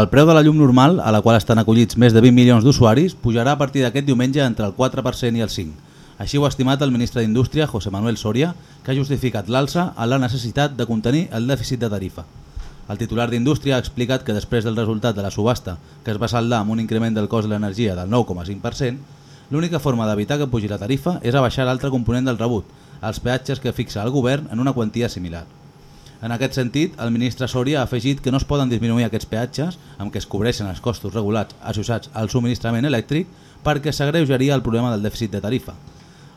El preu de la llum normal, a la qual estan acollits més de 20 milions d'usuaris, pujarà a partir d'aquest diumenge entre el 4% i el 5%. Així ho ha estimat el ministre d'Indústria, José Manuel Soria, que ha justificat l'alça a la necessitat de contenir el dèficit de tarifa. El titular d'Indústria ha explicat que després del resultat de la subhasta, que es va saldar amb un increment del cost de l'energia del 9,5%, l'única forma d'evitar que pugi la tarifa és abaixar l'altre component del rebut, els peatges que fixa el govern en una quantia similar. En aquest sentit, el ministre Soria ha afegit que no es poden disminuir aquests peatges amb què es cobreixen els costos regulats associats al subministrament elèctric perquè s'agreujaria el problema del dèficit de tarifa.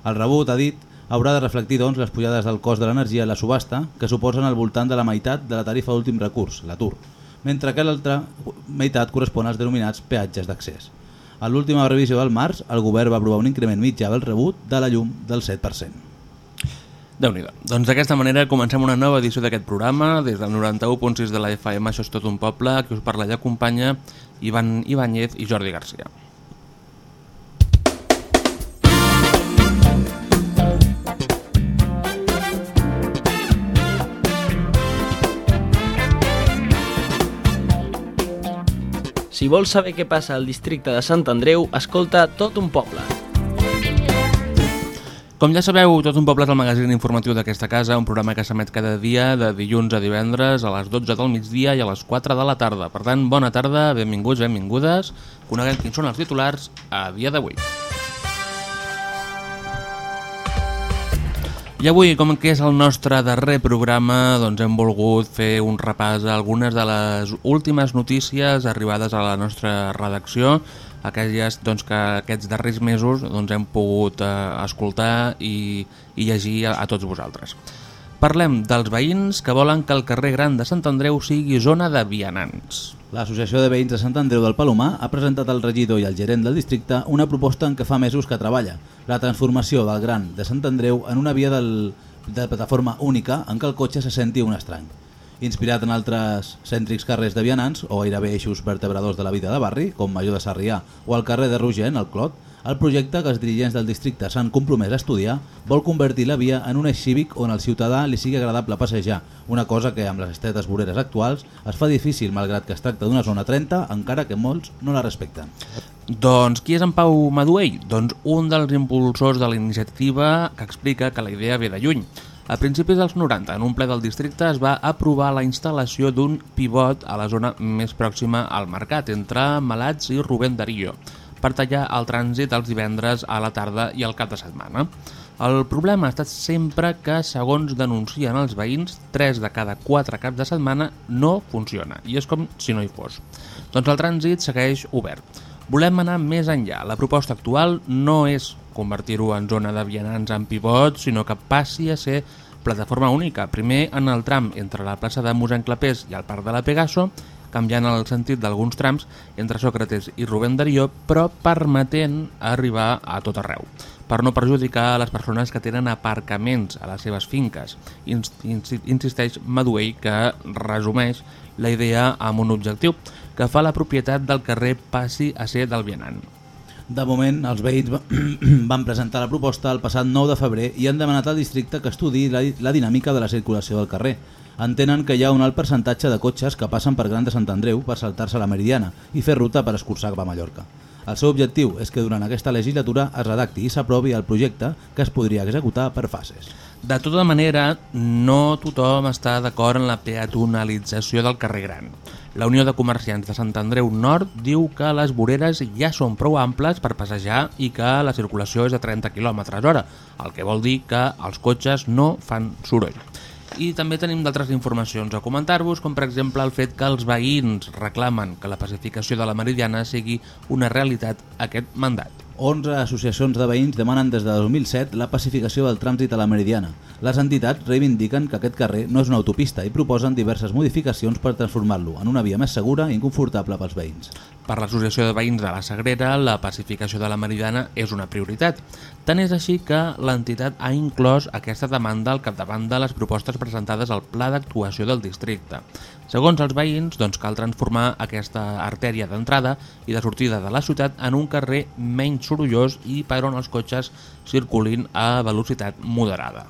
El rebut, ha dit, haurà de reflectir doncs, les pujades del cost de l'energia a la subhasta, que suposen al voltant de la meitat de la tarifa d'últim recurs, l'atur, mentre que l'altra meitat correspon als denominats peatges d'accés. A l'última revisió del març, el govern va aprovar un increment mitjà del rebut de la llum del 7% déu nhi Doncs d'aquesta manera comencem una nova edició d'aquest programa, des del 91.6 de la FM, això és tot un poble, que us parla i acompanya Ivan Ibáñez i Jordi Garcia. Si vols saber què passa al districte de Sant Andreu, escolta tot un poble. Com ja sabeu, Tot un poble és el magazín informatiu d'aquesta casa, un programa que s'emet cada dia de dilluns a divendres a les 12 del migdia i a les 4 de la tarda. Per tant, bona tarda, benvinguts, benvingudes. Coneguem quins són els titulars a dia d'avui. I avui, com que és el nostre darrer programa, doncs hem volgut fer un repàs a algunes de les últimes notícies arribades a la nostra redacció aquelles doncs, que aquests darrers mesos doncs, hem pogut eh, escoltar i, i llegir a, a tots vosaltres. Parlem dels veïns que volen que el carrer Gran de Sant Andreu sigui zona de vianants. L'Associació de Veïns de Sant Andreu del Palomar ha presentat al regidor i al gerent del districte una proposta en què fa mesos que treballa, la transformació del Gran de Sant Andreu en una via del, de plataforma única en què el cotxe se senti un estrany inspirat en altres cèntrics carrers de vianants o gairebé eixos vertebradors de la vida de barri, com Major de Sarrià o el carrer de Rogent, al Clot, el projecte que els dirigents del districte s'han compromès a estudiar vol convertir la via en un eix cívic on al ciutadà li sigui agradable passejar, una cosa que amb les estretes voreres actuals es fa difícil malgrat que es tracta d'una zona 30, encara que molts no la respecten. Doncs qui és en Pau Maduell? Doncs un dels impulsors de la iniciativa que explica que la idea ve de lluny. A principis dels 90, en un ple del districte, es va aprovar la instal·lació d'un pivot a la zona més pròxima al mercat, entre Malats i Rubén Darío, per tallar el trànsit els divendres a la tarda i al cap de setmana. El problema ha estat sempre que, segons denuncien els veïns, 3 de cada 4 caps de setmana no funciona, i és com si no hi fos. Doncs el trànsit segueix obert. Volem anar més enllà. La proposta actual no és convertir-ho en zona de vianants en pivot, sinó que passi a ser plataforma única. Primer en el tram entre la plaça de Mossèn Clapés i el Parc de la Pegaso, canviant el sentit d'alguns trams entre Sòcrates i Rubén Darío, però permetent arribar a tot arreu, per no perjudicar a les persones que tenen aparcaments a les seves finques. Insisteix Maduell que resumeix la idea amb un objectiu, que fa la propietat del carrer passi a ser del vianant. De moment, els veïns van presentar la proposta el passat 9 de febrer i han demanat al districte que estudi la, la dinàmica de la circulació del carrer. Entenen que hi ha un alt percentatge de cotxes que passen per Gran de Sant Andreu per saltar-se la Meridiana i fer ruta per escurçar cap a Mallorca. El seu objectiu és que durant aquesta legislatura es redacti i s'aprovi el projecte que es podria executar per fases. De tota manera, no tothom està d'acord en la peatonalització del carrer Gran. La Unió de Comerciants de Sant Andreu Nord diu que les voreres ja són prou amples per passejar i que la circulació és de 30 km hora, el que vol dir que els cotxes no fan soroll. I també tenim d'altres informacions a comentar-vos, com per exemple el fet que els veïns reclamen que la pacificació de la Meridiana sigui una realitat aquest mandat. 11 associacions de veïns demanen des de 2007 la pacificació del trànsit a la Meridiana. Les entitats reivindiquen que aquest carrer no és una autopista i proposen diverses modificacions per transformar-lo en una via més segura i inconfortable pels veïns. Per l'Associació de Veïns de la Sagrera, la pacificació de la Meridiana és una prioritat. Tant és així que l'entitat ha inclòs aquesta demanda al capdavant de les propostes presentades al Pla d'Actuació del Districte. Segons els veïns, doncs cal transformar aquesta artèria d'entrada i de sortida de la ciutat en un carrer menys sorollós i per on els cotxes circulin a velocitat moderada.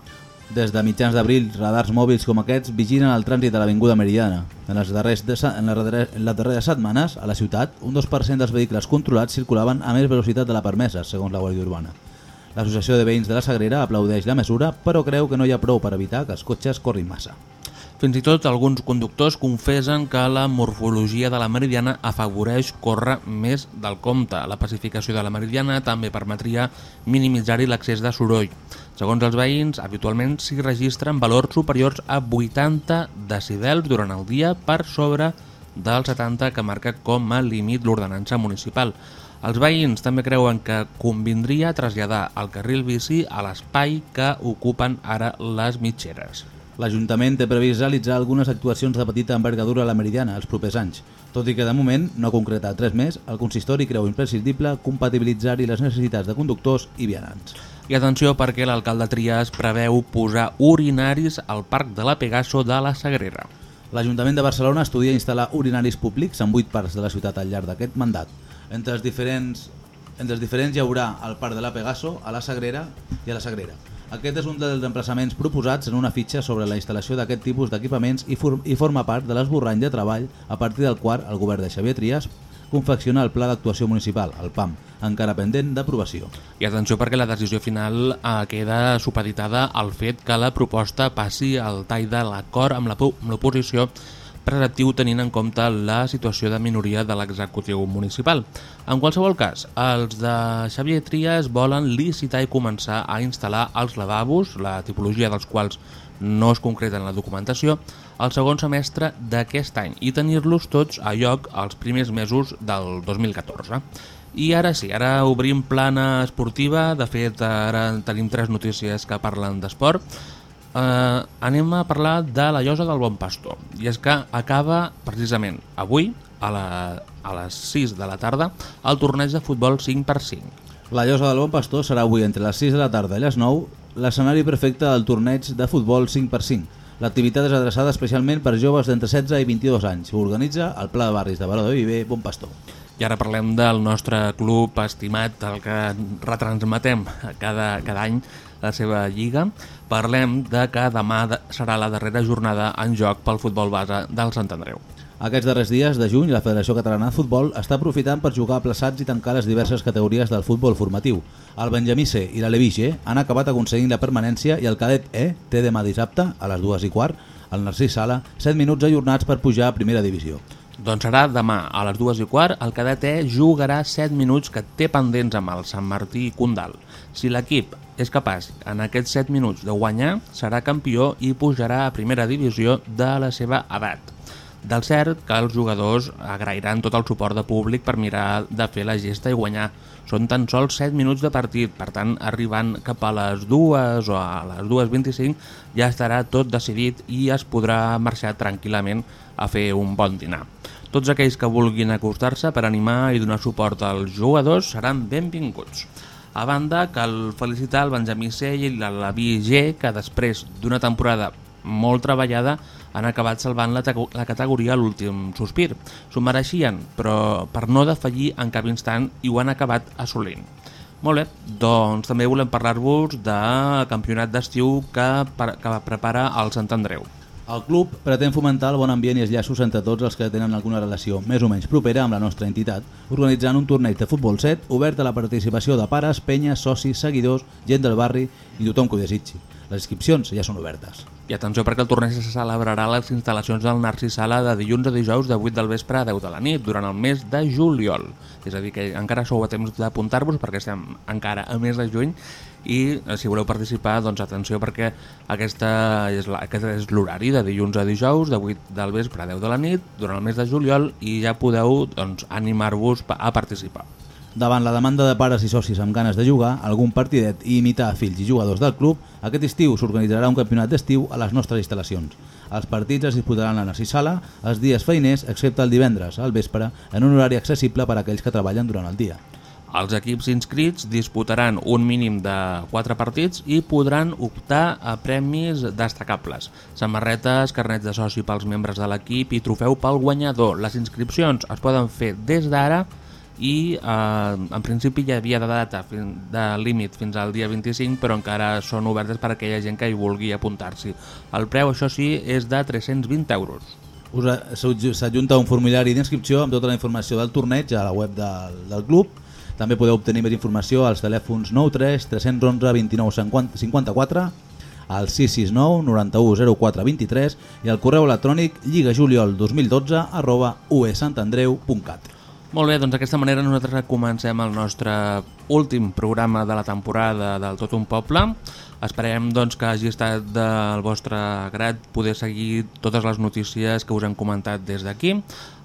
Des de mitjans d'abril, radars mòbils com aquests vigilen el trànsit de l'Avinguda Meridiana. En les, darrers de, en, les darreres, en les darreres setmanes, a la ciutat, un 2% dels vehicles controlats circulaven a més velocitat de la permesa, segons la Guàrdia Urbana. L'Associació de Veïns de la Sagrera aplaudeix la mesura, però creu que no hi ha prou per evitar que els cotxes corrin massa. Fins i tot alguns conductors confesen que la morfologia de la meridiana afavoreix córrer més del compte. La pacificació de la meridiana també permetria minimitzar-hi l'accés de soroll. Segons els veïns, habitualment s'hi registren valors superiors a 80 decibels durant el dia per sobre dels 70 que marca com a límit l'ordenança municipal. Els veïns també creuen que convindria traslladar el carril bici a l'espai que ocupen ara les mitgeres. L'Ajuntament té previst realitzar algunes actuacions de petita envergadura a la Meridiana els propers anys. Tot i que de moment no ha concretat res més, el consistori creu imprescindible compatibilitzar-hi les necessitats de conductors i vianants. I atenció perquè l'alcalde Trias preveu posar urinaris al Parc de la Pegaso de la Sagrera. L'Ajuntament de Barcelona estudia instal·lar urinaris públics en 8 parcs de la ciutat al llarg d'aquest mandat. Entre els diferents entre els diferents hi haurà el Parc de la Pegaso, a la Sagrera i a la Sagrera. Aquest és un dels emplaçaments proposats en una fitxa sobre la instal·lació d'aquest tipus d'equipaments i, for i forma part de l'esborrany de treball a partir del qual el govern de Xavier Trias confecciona el Pla d'Actuació Municipal, el PAM, encara pendent d'aprovació. I atenció perquè la decisió final eh, queda supeditada al fet que la proposta passi al tall de l'acord amb l'oposició preceptiu tenint en compte la situació de minoria de l'executiu municipal. En qualsevol cas, els de Xavier Trias volen licitar i començar a instal·lar els lavabos, la tipologia dels quals no es concreta en la documentació, al segon semestre d'aquest any i tenir-los tots a lloc els primers mesos del 2014. I ara sí, ara obrim plana esportiva, de fet ara tenim tres notícies que parlen d'esport, eh, anem a parlar de la llosa del Bon Pastor. I és que acaba precisament avui, a, la, a les 6 de la tarda, el torneig de futbol 5x5. La llosa del Bon Pastor serà avui entre les 6 de la tarda i les 9 l'escenari perfecte del torneig de futbol 5x5. L'activitat és adreçada especialment per joves d'entre 16 i 22 anys. Ho organitza el Pla de Barris de Baró de Viver, Bon Pastor. I ara parlem del nostre club estimat, el que retransmetem cada, cada any la seva lliga. Parlem de que demà serà la darrera jornada en joc pel futbol base del Sant Andreu. Aquests darrers dies de juny, la Federació Catalana de Futbol està aprofitant per jugar a plaçats i tancar les diverses categories del futbol formatiu. El Benjamí C i la Levi G han acabat aconseguint la permanència i el cadet E té demà dissabte, a les dues i quart, al Narcís Sala, 7 minuts ajornats per pujar a primera divisió. Doncs serà demà a les dues i quart, el cadet E jugarà 7 minuts que té pendents amb el Sant Martí i Condal. Si l'equip és capaç en aquests 7 minuts de guanyar, serà campió i pujarà a primera divisió de la seva edat. Del cert que els jugadors agrairan tot el suport de públic per mirar de fer la gesta i guanyar. Són tan sols 7 minuts de partit, per tant, arribant cap a les 2 o a les 2.25 ja estarà tot decidit i es podrà marxar tranquil·lament a fer un bon dinar. Tots aquells que vulguin acostar-se per animar i donar suport als jugadors seran benvinguts. A banda, cal felicitar el Benjamí C i la Lavi G, que després d'una temporada molt treballada han acabat salvant la, la categoria a l'últim sospir. S'ho mereixien, però per no defallir en cap instant i ho han acabat assolint. Molt bé, doncs també volem parlar-vos de campionat d'estiu que, que prepara el Sant Andreu. El club pretén fomentar el bon ambient i els llaços entre tots els que tenen alguna relació més o menys propera amb la nostra entitat, organitzant un torneig de futbol set obert a la participació de pares, penyes, socis, seguidors, gent del barri i tothom que ho desitgi. Les inscripcions ja són obertes. I atenció perquè el torneig se celebrarà a les instal·lacions del Narcís Sala de dilluns a dijous de 8 del vespre a 10 de la nit durant el mes de juliol. És a dir, que encara sou a temps d'apuntar-vos perquè estem encara a mes de juny i eh, si voleu participar, doncs atenció perquè aquesta és la, aquest és l'horari de dilluns a dijous de 8 del vespre a 10 de la nit durant el mes de juliol i ja podeu doncs, animar-vos a participar. Davant la demanda de pares i socis amb ganes de jugar, algun partidet i imitar fills i jugadors del club, aquest estiu s'organitzarà un campionat d'estiu a les nostres instal·lacions. Els partits es disputaran a la Sala els dies feiners, excepte el divendres, al vespre, en un horari accessible per a aquells que treballen durant el dia. Els equips inscrits disputaran un mínim de 4 partits i podran optar a premis destacables. Samarretes, carnets de soci pels membres de l'equip i trofeu pel guanyador. Les inscripcions es poden fer des d'ara i eh, en principi hi havia de data de límit fins al dia 25 però encara són obertes per a aquella gent que hi vulgui apuntar-s'hi. El preu, això sí, és de 320 euros. S'adjunta un formulari d'inscripció amb tota la informació del torneig a la web del, del club. També podeu obtenir més informació als telèfons 93 311 29 54 al 669 91 04 23 i al correu electrònic lligajuliol2012 arroba uesantandreu.cat. Molt bé, doncs d'aquesta manera nosaltres comencem el nostre últim programa de la temporada del Tot un Poble. Esperem doncs, que hagi estat del vostre grat poder seguir totes les notícies que us hem comentat des d'aquí.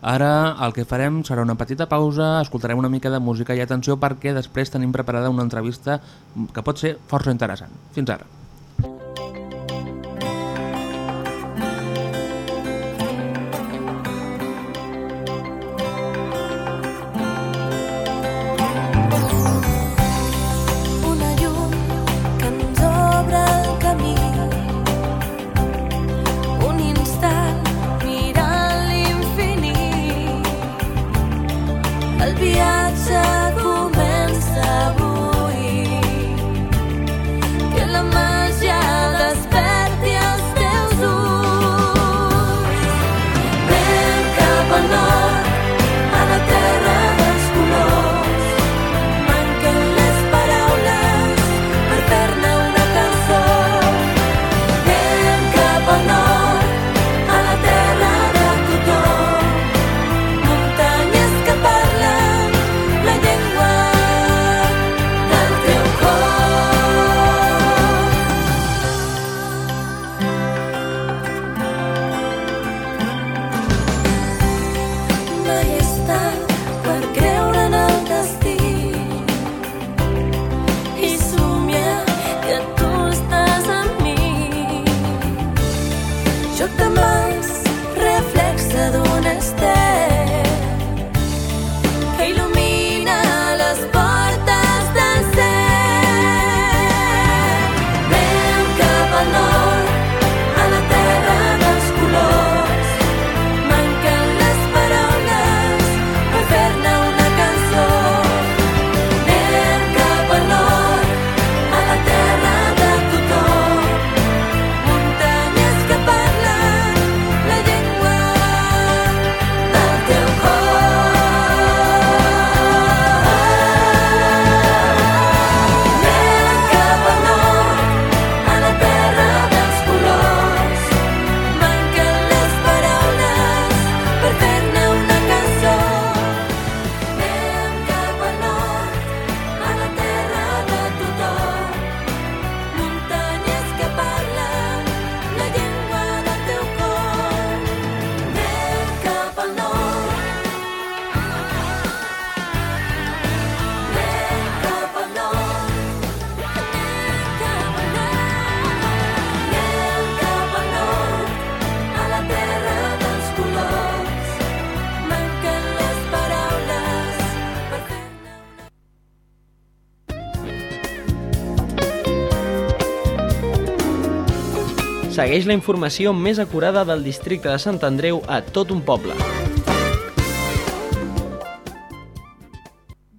Ara el que farem serà una petita pausa, escoltarem una mica de música i atenció perquè després tenim preparada una entrevista que pot ser força interessant. Fins ara. Segueix la informació més acurada del districte de Sant Andreu a tot un poble.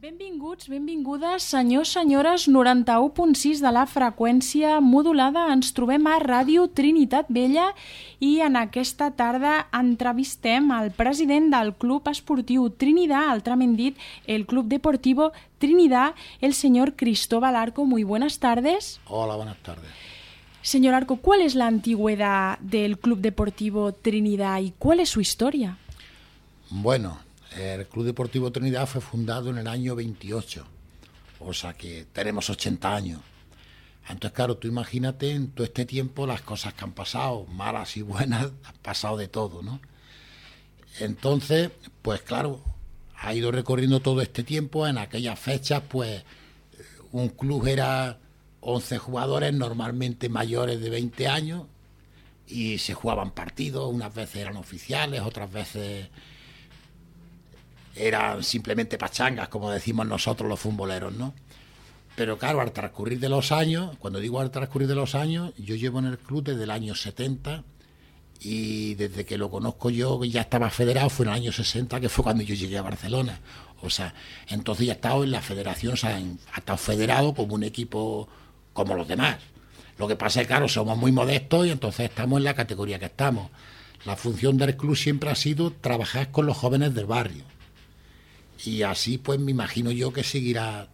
Benvinguts, benvingudes, senyors, senyores, 91.6 de la freqüència modulada. Ens trobem a Ràdio Trinitat Vella i en aquesta tarda entrevistem el president del Club Esportiu Trinidad, altrament dit el Club Deportivo Trinidad, el senyor Cristóbal Arco. Muy buenas tardes. Hola, buenas tardes. Señor Arco, ¿cuál es la antigüedad del Club Deportivo Trinidad y cuál es su historia? Bueno, el Club Deportivo Trinidad fue fundado en el año 28, o sea que tenemos 80 años. Entonces, claro, tú imagínate en todo este tiempo las cosas que han pasado, malas y buenas, han pasado de todo, ¿no? Entonces, pues claro, ha ido recorriendo todo este tiempo, en aquellas fechas, pues un club era 11 jugadores normalmente mayores de 20 años y se jugaban partidos, unas veces eran oficiales, otras veces eran simplemente pachangas, como decimos nosotros los futboleros, ¿no? Pero claro, al transcurrir de los años, cuando digo al transcurrir de los años, yo llevo en el club desde el año 70 y desde que lo conozco yo, ya estaba federado, fue en el año 60, que fue cuando yo llegué a Barcelona. O sea, entonces ya he estado en la federación, o sea, ha estado federado como un equipo como los demás. Lo que pasa es que, claro, somos muy modestos y entonces estamos en la categoría que estamos. La función del club siempre ha sido trabajar con los jóvenes del barrio. Y así, pues, me imagino yo que seguirá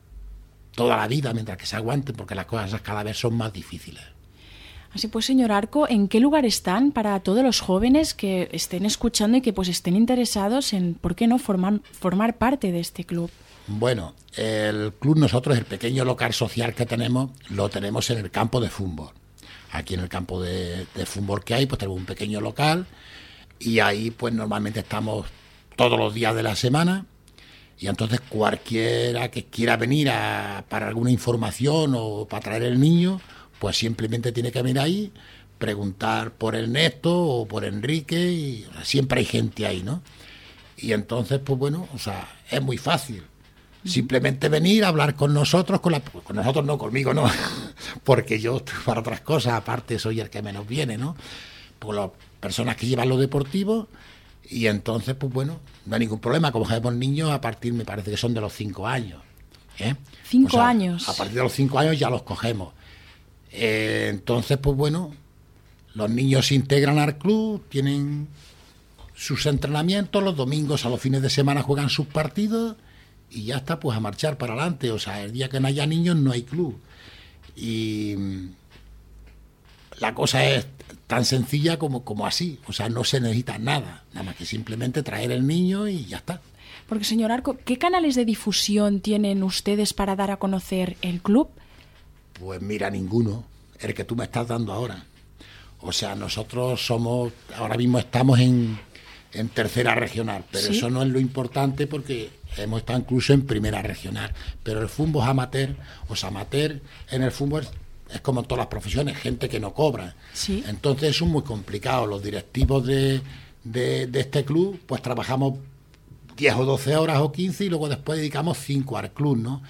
toda la vida mientras que se aguanten, porque las cosas cada vez son más difíciles. Así pues, señor Arco, ¿en qué lugar están para todos los jóvenes que estén escuchando y que pues estén interesados en, ¿por qué no?, formar, formar parte de este club. Bueno, el club nosotros, el pequeño local social que tenemos, lo tenemos en el campo de fútbol. Aquí en el campo de, fútbol que hay, pues tenemos un pequeño local y ahí pues normalmente estamos todos los días de la semana y entonces cualquiera que quiera venir a, para alguna información o para traer el niño, pues simplemente tiene que venir ahí, preguntar por Ernesto o por Enrique, y siempre hay gente ahí, ¿no? Y entonces, pues bueno, o sea, es muy fácil. Simplemente venir a hablar con nosotros, con, la, con nosotros no, conmigo no, porque yo para otras cosas, aparte soy el que menos viene, ¿no? Por las personas que llevan lo deportivo, y entonces, pues bueno, no hay ningún problema, como sabemos niños a partir, me parece que son de los cinco años. ¿eh? Cinco años. A partir de los cinco años ya los cogemos. Eh, entonces, pues bueno, los niños se integran al club, tienen sus entrenamientos, los domingos a los fines de semana juegan sus partidos y ya está, pues a marchar para adelante. O sea, el día que no haya niños no hay club. Y mm, la cosa es tan sencilla como, como así. O sea, no se necesita nada, nada más que simplemente traer el niño y ya está. Porque, señor Arco, ¿qué canales de difusión tienen ustedes para dar a conocer el club? Pues mira, ninguno, el que tú me estás dando ahora. O sea, nosotros somos, ahora mismo estamos en, en tercera regional, pero ¿Sí? eso no es lo importante porque hemos estado incluso en primera regional. Pero el fútbol es amateur, o sea, amateur en el fútbol es, como en todas las profesiones, gente que no cobra. Sí. Entonces eso es muy complicado. Los directivos de, de, de este club, pues trabajamos 10 o 12 horas o 15 y luego después dedicamos 5 al club, ¿no?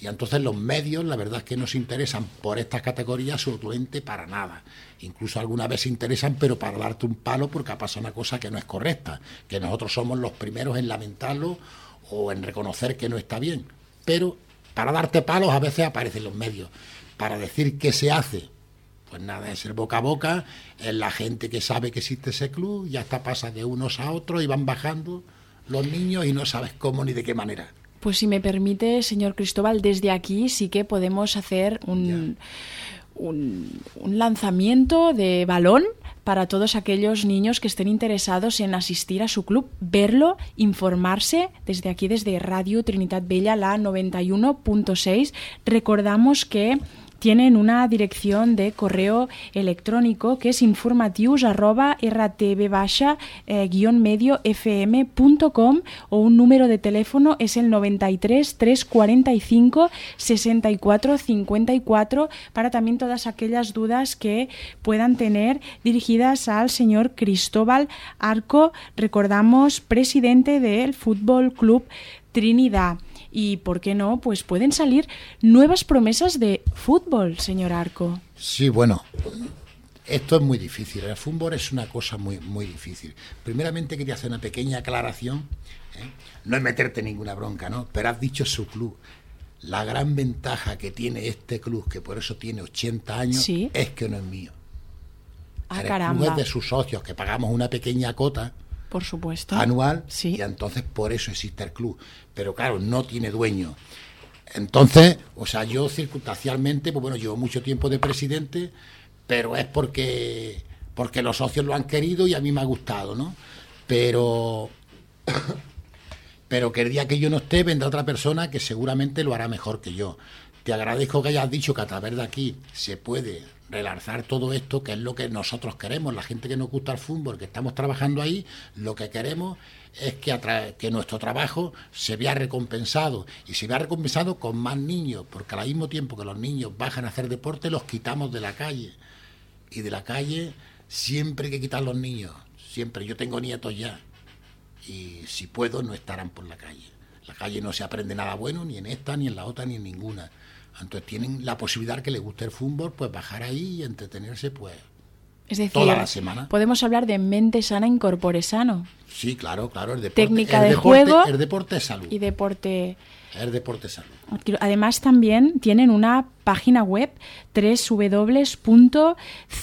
Y entonces los medios, la verdad es que no se interesan por estas categorías absolutamente para nada. Incluso alguna vez se interesan, pero para darte un palo porque ha pasado una cosa que no es correcta, que nosotros somos los primeros en lamentarlo o en reconocer que no está bien. Pero para darte palos a veces aparecen los medios. Para decir qué se hace, pues nada, es el boca a boca, es la gente que sabe que existe ese club, ya está pasa de unos a otros y van bajando los niños y no sabes cómo ni de qué manera. Pues si me permite, señor Cristóbal, desde aquí sí que podemos hacer un, un, un lanzamiento de balón para todos aquellos niños que estén interesados en asistir a su club, verlo, informarse desde aquí, desde Radio Trinidad Bella, la 91.6. Recordamos que tienen una dirección de correo electrónico que es informatius arroba rtb medio fm.com o un número de teléfono es el 93 345 64 54 para también todas aquellas dudas que puedan tener dirigidas al señor Cristóbal Arco, recordamos, presidente del Fútbol Club Trinidad y, ¿por qué no? Pues pueden salir nuevas promesas de fútbol, señor Arco. Sí, bueno, esto es muy difícil. El fútbol es una cosa muy, muy difícil. Primeramente quería hacer una pequeña aclaración. ¿eh? No es meterte ninguna bronca, ¿no? Pero has dicho su club. La gran ventaja que tiene este club, que por eso tiene 80 años, Sí. es que no es mío. Ah, el club caramba. es de sus socios, que pagamos una pequeña cota Por supuesto. anual Sí. y entonces por eso existe el club. Pero claro, no tiene dueño. Entonces, o sea, yo circunstancialmente, pues bueno, llevo mucho tiempo de presidente, pero es porque porque los socios lo han querido y a mí me ha gustado, ¿no? Pero pero que el día que yo no esté vendrá otra persona que seguramente lo hará mejor que yo. Te agradezco que hayas dicho que a través de aquí se puede relanzar todo esto, que es lo que nosotros queremos, la gente que nos gusta el fútbol, que estamos trabajando ahí, lo que queremos es que, que nuestro trabajo se vea recompensado y se vea recompensado con más niños, porque al mismo tiempo que los niños bajan a hacer deporte, los quitamos de la calle. Y de la calle siempre hay que quitar los niños, siempre. Yo tengo nietos ya y si puedo no estarán por la calle. La calle no se aprende nada bueno ni en esta, ni en la otra, ni en ninguna. Entonces tienen la posibilidad que les guste el fútbol, pues bajar ahí y entretenerse, pues Es decir, toda la semana. podemos hablar de mente sana, incorpore sano. Sí, claro, claro. El deporte, Técnica el de deporte- juego El deporte es salud. Y deporte. El deporte es salud. Además, también tienen una página web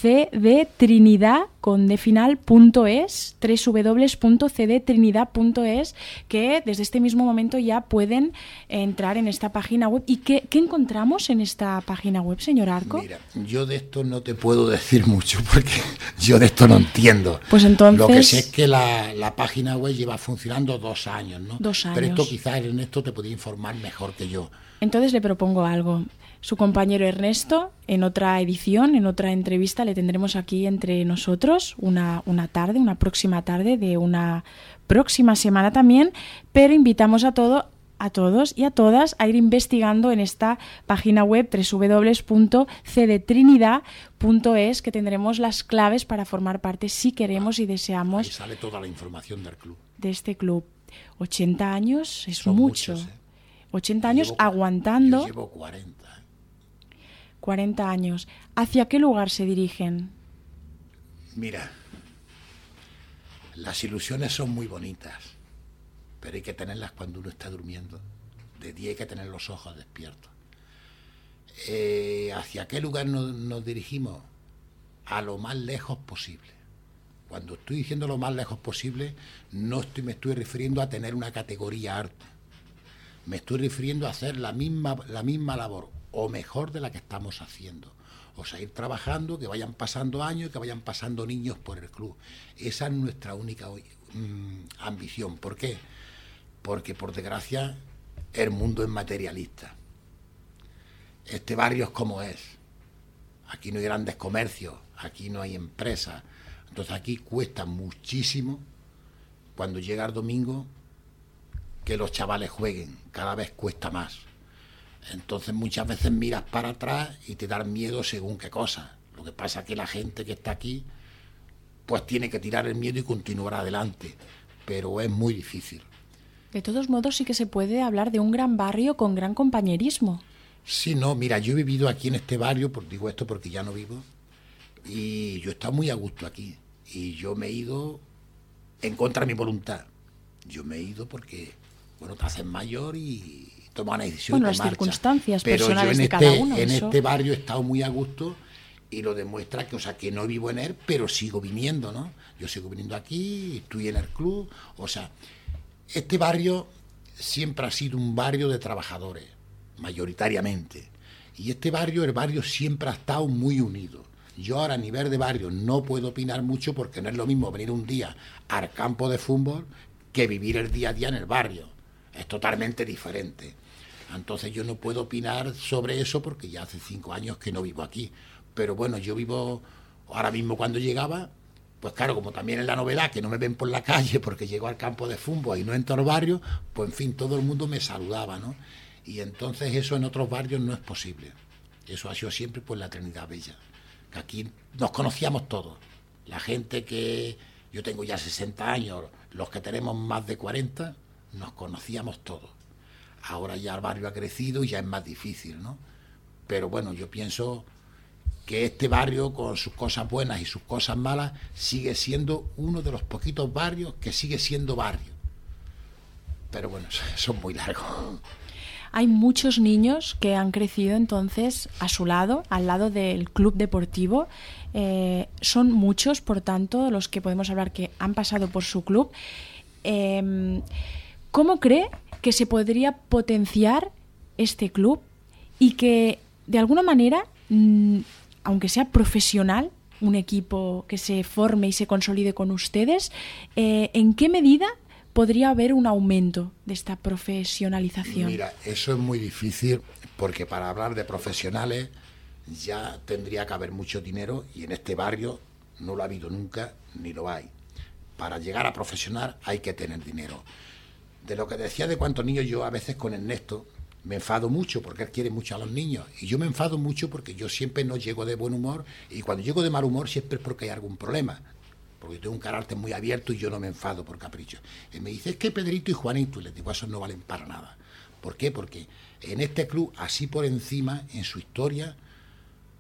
www.cdtrinidad con de final, punto es, www.cdtrinidad.es que desde este mismo momento ya pueden entrar en esta página web. ¿Y qué, qué encontramos en esta página web, señor Arco? Mira, yo de esto no te puedo decir mucho porque yo de esto no entiendo. Pues entonces- Lo que sé es que la, la página web lleva funcionando dos años, ¿no? Dos Pero esto años. quizás Ernesto te podía informar mejor que yo. Entonces le propongo algo. Su compañero Ernesto, en otra edición, en otra entrevista, le tendremos aquí entre nosotros una, una tarde, una próxima tarde de una próxima semana también, pero invitamos a todo a todos y a todas a ir investigando en esta página web www.cdtrinidad.es que tendremos las claves para formar parte si queremos y Ahí deseamos sale toda la información del club. de este club. 80 años es Son mucho. muchos, ¿eh? 80 Yo años llevo- aguantando. Yo llevo 40. ¿eh? 40 años. ¿Hacia qué lugar se dirigen? Mira, las ilusiones son muy bonitas, pero hay que tenerlas cuando uno está durmiendo. De día hay que tener los ojos despiertos. Eh, ¿Hacia qué lugar nos, nos dirigimos? A lo más lejos posible. Cuando estoy diciendo lo más lejos posible, no estoy, me estoy refiriendo a tener una categoría alta. Me estoy refiriendo a hacer la misma, la misma labor o mejor de la que estamos haciendo. O sea, ir trabajando, que vayan pasando años y que vayan pasando niños por el club. Esa es nuestra única mm, ambición. ¿Por qué? Porque por desgracia el mundo es materialista. Este barrio es como es. Aquí no hay grandes comercios, aquí no hay empresas. Entonces aquí cuesta muchísimo cuando llega el domingo que los chavales jueguen, cada vez cuesta más. Entonces muchas veces miras para atrás y te da miedo según qué cosa. Lo que pasa es que la gente que está aquí pues tiene que tirar el miedo y continuar adelante, pero es muy difícil. De todos modos, sí que se puede hablar de un gran barrio con gran compañerismo. Sí, no, mira, yo he vivido aquí en este barrio, digo esto porque ya no vivo, y yo he estado muy a gusto aquí. Y yo me he ido en contra de mi voluntad. Yo me he ido porque, bueno, te haces mayor y tomas una decisión. Bueno, las circunstancias Pero yo personales en de este, cada uno, En eso- este barrio he estado muy a gusto y lo demuestra que, o sea, que no vivo en él, pero sigo viniendo, ¿no? Yo sigo viniendo aquí, estoy en el club, o sea, este barrio siempre ha sido un barrio de trabajadores, mayoritariamente. Y este barrio, el barrio siempre ha estado muy unido. Yo ahora a nivel de barrio no puedo opinar mucho porque no es lo mismo venir un día al campo de fútbol que vivir el día a día en el barrio. Es totalmente diferente. Entonces yo no puedo opinar sobre eso porque ya hace cinco años que no vivo aquí. Pero bueno, yo vivo ahora mismo cuando llegaba, pues claro, como también es la novedad que no me ven por la calle porque llego al campo de fútbol y no entro al barrio, pues en fin, todo el mundo me saludaba, ¿no? Y entonces eso en otros barrios no es posible. Eso ha sido siempre pues la Trinidad Bella. Que aquí nos conocíamos todos. La gente que yo tengo ya 60 años, los que tenemos más de 40, nos conocíamos todos. Ahora ya el barrio ha crecido y ya es más difícil, ¿no? Pero bueno, yo pienso que este barrio, con sus cosas buenas y sus cosas malas, sigue siendo uno de los poquitos barrios que sigue siendo barrio. Pero bueno, son muy largos. Hay muchos niños que han crecido entonces a su lado, al lado del club deportivo. Eh, son muchos, por tanto, los que podemos hablar que han pasado por su club. Eh, ¿Cómo cree que se podría potenciar este club y que, de alguna manera, mm, aunque sea profesional, un equipo que se forme y se consolide con ustedes, eh, ¿en qué medida podría haber un aumento de esta profesionalización? Mira, eso es muy difícil porque para hablar de profesionales ya tendría que haber mucho dinero y en este barrio no lo ha habido nunca ni lo hay. Para llegar a profesional hay que tener dinero. De lo que decía de cuántos niños yo a veces con Ernesto me enfado mucho porque él quiere mucho a los niños y yo me enfado mucho porque yo siempre no llego de buen humor y cuando llego de mal humor siempre es porque hay algún problema porque yo tengo un carácter muy abierto y yo no me enfado por capricho. Y me dice, es que Pedrito y Juanito, y les digo, esos no valen para nada. ¿Por qué? Porque en este club, así por encima, en su historia,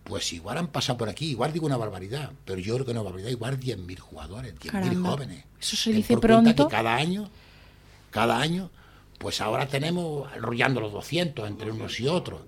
pues igual han pasado por aquí, igual digo una barbaridad, pero yo creo que una barbaridad, igual 10.000 jugadores, 10.000 Caramba. jóvenes. Eso se dice pronto. que cada año, cada año, pues ahora tenemos arrollando los 200 entre unos y otros.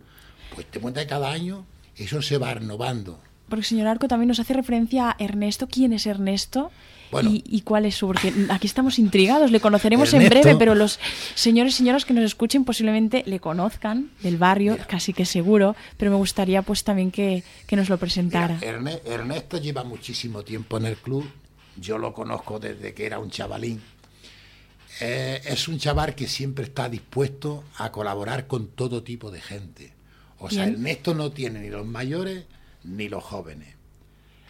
Pues te cuenta que cada año eso se va renovando. Porque señor Arco también nos hace referencia a Ernesto. ¿Quién es Ernesto? Bueno. ¿Y, y cuál es su? Porque aquí estamos intrigados, le conoceremos en Ernesto- breve, pero los señores y señoras que nos escuchen posiblemente le conozcan del barrio, Mira. casi que seguro, pero me gustaría pues también que, que nos lo presentara. Mira, Erne- Ernesto lleva muchísimo tiempo en el club. Yo lo conozco desde que era un chavalín. Eh, es un chaval que siempre está dispuesto a colaborar con todo tipo de gente. O sea, Bien. Ernesto no tiene ni los mayores ni los jóvenes.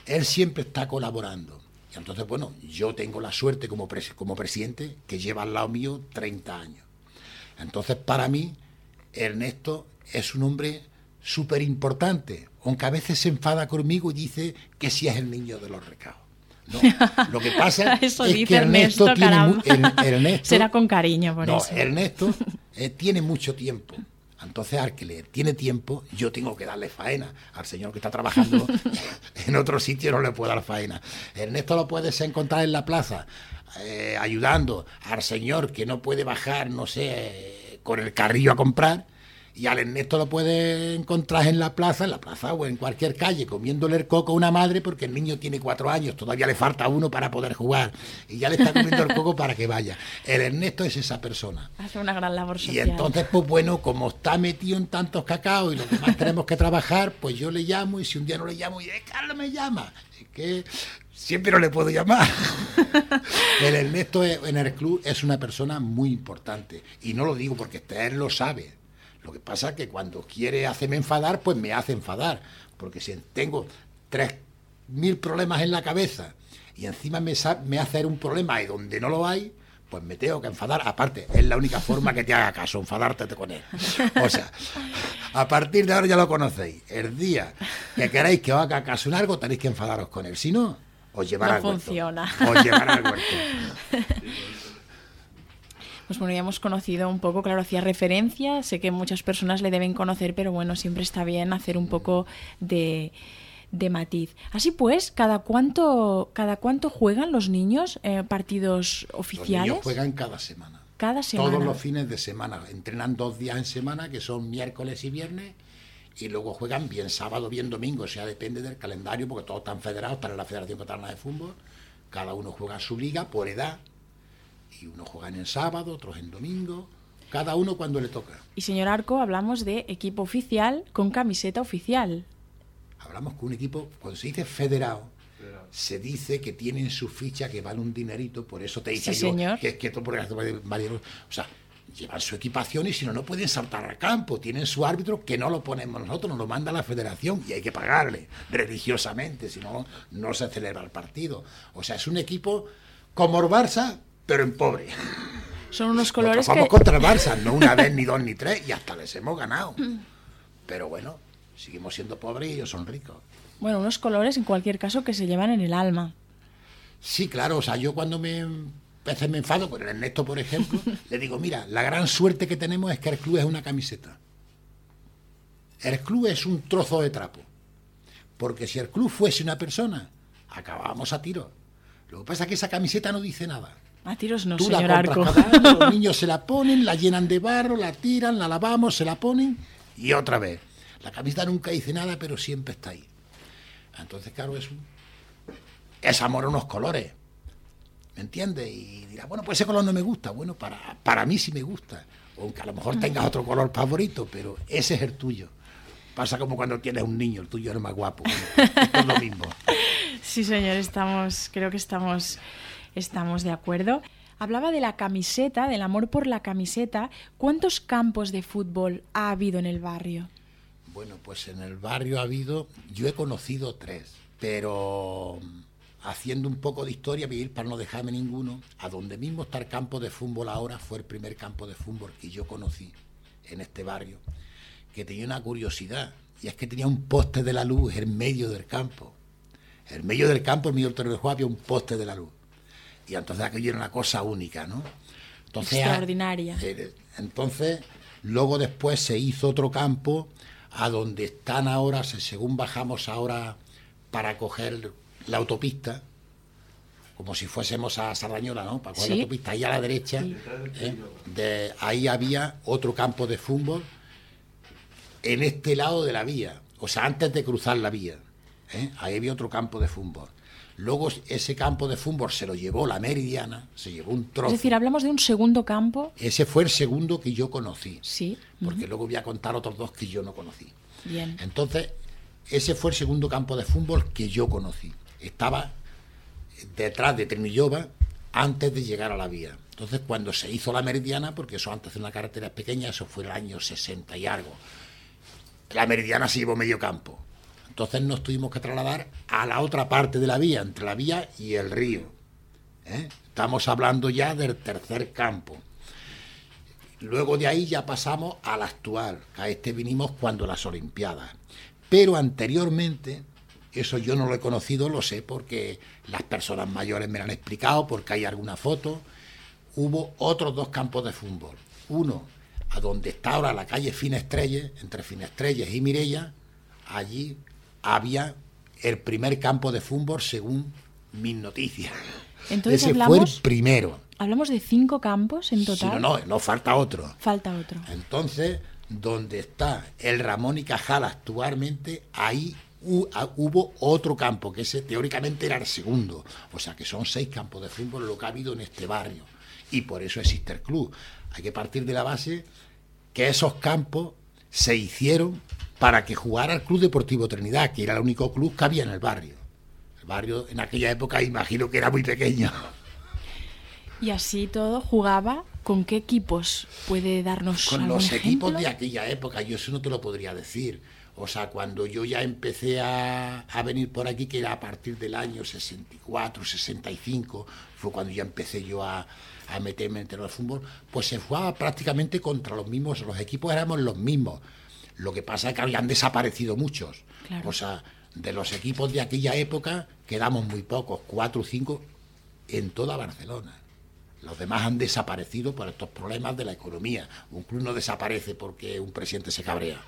Él siempre está colaborando. Y entonces, bueno, yo tengo la suerte como, pres- como presidente que lleva al lado mío 30 años. Entonces, para mí, Ernesto es un hombre súper importante, aunque a veces se enfada conmigo y dice que sí es el niño de los recados. No, lo que pasa Eso es dice que Ernesto, Ernesto, tiene. Er- Será con cariño por no, eso. Ernesto eh, tiene mucho tiempo. Entonces, al que le tiene tiempo, yo tengo que darle faena. Al señor que está trabajando en otro sitio no le puedo dar faena. Ernesto lo puedes encontrar en la plaza, eh, ayudando al señor que no puede bajar, no sé, eh, con el carrillo a comprar. Y al Ernesto lo puedes encontrar en la plaza, en la plaza o en cualquier calle, comiéndole el coco a una madre porque el niño tiene cuatro años, todavía le falta uno para poder jugar. Y ya le está comiendo el coco para que vaya. El Ernesto es esa persona. Hace una gran labor Y social. entonces, pues bueno, como está metido en tantos cacaos y lo que más tenemos que trabajar, pues yo le llamo y si un día no le llamo, y eh, Carlos me llama. Es que siempre no le puedo llamar. el Ernesto es- en el club es una persona muy importante. Y no lo digo porque él lo sabe. Lo que pasa es que cuando quiere hacerme enfadar, pues me hace enfadar. Porque si tengo tres mil problemas en la cabeza y encima me, me hace un problema y donde no lo hay, pues me tengo que enfadar. Aparte, es la única forma que te haga caso, enfadarte con él. O sea, a partir de ahora ya lo conocéis. El día que queráis que os haga caso en algo, tenéis que enfadaros con él. Si no, os llevará No al huerto. funciona. Os llevará al huerto. Pues bueno, ya hemos conocido un poco, claro, hacía referencia, sé que muchas personas le deben conocer, pero bueno, siempre está bien hacer un poco de, de matiz. Así pues, ¿cada cuánto, cada cuánto juegan los niños eh, partidos Los oficiales? niños juegan cada semana. Cada semana. Todos los fines de semana. Entrenan dos días en semana, que son miércoles y viernes, y luego juegan bien sábado, bien domingo. O sea, depende del calendario, porque todos están federados, están en la Federación Catalana de Fútbol. Cada uno juega su liga por edad. Y unos juegan en sábado, otros en domingo. Cada uno cuando le toca. Y señor Arco, hablamos de equipo oficial con camiseta oficial. Hablamos con un equipo, cuando se dice federado, se dice que tienen su ficha que vale un dinerito, por eso te dice Sí, yo señor. que es que vale- vale- o sea, llevan su equipación y si no, no pueden saltar al campo, tienen su árbitro que no lo ponemos nosotros, nos lo manda la federación y hay que pagarle religiosamente, si no, no se celebra el partido. O sea, es un equipo como el Barça, pero en pobre. Son unos colores vamos que... contra el Barça, no una vez, ni dos, ni tres, y hasta les hemos ganado. Pero bueno, seguimos siendo pobres y ellos son ricos. Bueno, unos colores en cualquier caso que se llevan en el alma. Sí, claro, o sea, yo cuando me a veces me enfado con el Ernesto, por ejemplo, le digo, mira, la gran suerte que tenemos es que el club es una camiseta. El club es un trozo de trapo. Porque si el club fuese una persona, acabábamos a tiro. Lo que pasa es que esa camiseta no dice nada. A tiros no, Tú señor la Arco. compras cada año, los niños se la ponen, la llenan de barro, la tiran, la lavamos, se la ponen y otra vez. La camiseta nunca dice nada, pero siempre está ahí. Entonces, claro, es, un- es amor a unos colores. ¿Me entiendes? Y dirá, bueno, pues ese color no me gusta. Bueno, para, para mí sí me gusta. Aunque a lo mejor tengas otro color favorito, pero ese es el tuyo. Pasa como cuando tienes un niño, el tuyo es más guapo. Bueno, es lo mismo. Sí, señor, estamos, creo que estamos, estamos de acuerdo. Hablaba de la camiseta, del amor por la camiseta. ¿Cuántos campos de fútbol ha habido en el barrio? Bueno, pues en el barrio ha habido, yo he conocido tres, pero mm, haciendo un poco de historia, voy a ir para no dejarme ninguno, a donde mismo está el campo de fútbol ahora, fue el primer campo de fútbol que yo conocí en este barrio, que tenía una curiosidad, y es que tenía un poste de la luz en medio del campo. En medio del campo, en medio del terreno de juego, había un poste de la luz. Y entonces aquello era una cosa única, ¿no? Entonces, Extraordinaria. eh, entonces, luego después se hizo otro campo a donde están ahora, se- según bajamos ahora para coger la autopista, como si fuésemos a Sardañola, ¿no? Para coger Sí. la autopista, ahí a la derecha, ¿eh? de, ahí había otro campo de fútbol en este lado de la vía, o sea, antes de cruzar la vía. ¿eh? Ahí había otro campo de fútbol. Luego ese campo de fútbol se lo llevó la Meridiana, se llevó un Es trozo. decir, hablamos de un segundo campo. Ese fue el segundo que yo conocí, Sí. porque luego voy a contar otros dos que yo no conocí. Bien. Entonces, ese fue el segundo campo de fútbol que yo conocí. Estaba detrás de Trinillova antes de llegar a la vía. Entonces, cuando se hizo la meridiana, porque eso antes de una carretera pequeña, eso fue el año 60 y algo, la meridiana se llevó medio campo. Entonces nos tuvimos que trasladar a la otra parte de la vía, entre la vía y el río. ¿eh? Estamos hablando ya del tercer campo. Luego de ahí ya pasamos al actual. A este vinimos cuando las Olimpiadas. Pero anteriormente, eso yo no lo he conocido, lo sé porque las personas mayores me lo han explicado, porque hay alguna foto. Hubo otros dos campos de fútbol. Uno, a donde está ahora la calle Finestrelles, entre Finestrelles y Mirella, allí había el primer campo de fútbol según mis noticias. Entonces Ese fue el primero. Hablamos de cinco campos en total. no, no, no falta otro. Falta otro. Entonces, donde está el Ramón y Cajal actualmente, ahí hu- ah, hubo otro campo, que ese teóricamente era el segundo. O sea que son seis campos de fútbol lo que ha habido en este barrio. Y por eso existe el club. Hay que partir de la base que esos campos se hicieron para que jugara el Club Deportivo Trinidad, que era el único club que había en el barrio. El barrio en aquella época imagino que era muy pequeño. Y así todo jugaba. ¿Con qué equipos puede darnos con algún los equipos de aquella época, yo eso no te lo podría decir. O sea, cuando yo ya empecé a, a venir por aquí, que era a partir del año 64, 65, fue cuando ya empecé yo a, a meterme entre el fútbol, pues se jugaba prácticamente contra los mismos, los equipos éramos los mismos. Lo que pasa es que habían desaparecido muchos. Claro. O sea, de los equipos de aquella época quedamos muy pocos, cuatro o cinco en toda Barcelona. Los demás han desaparecido por estos problemas de la economía. Un club no desaparece porque un presidente se cabrea.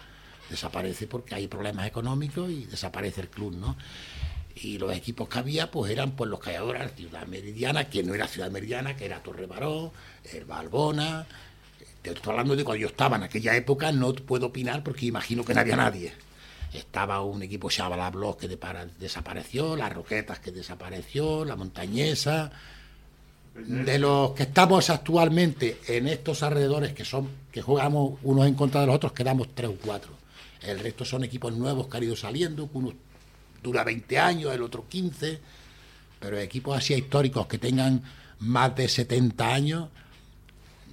Desaparece porque hay problemas económicos y desaparece el club, ¿no? Y los equipos que había, pues eran pues los que hay ahora, Ciudad Meridiana, que no era Ciudad Meridiana, que era Torre Baró, el Balbona. Te estoy hablando de cuando yo estaba en aquella época, no puedo opinar porque imagino que no había nadie. Estaba un equipo que se llamaba La Blos que desapareció, Las Roquetas que desapareció, La Montañesa, de los que estamos actualmente en estos alrededores que son que jugamos unos en contra de los otros quedamos tres o cuatro el resto son equipos nuevos que han ido saliendo que uno dura 20 años el otro 15 pero equipos así históricos que tengan más de 70 años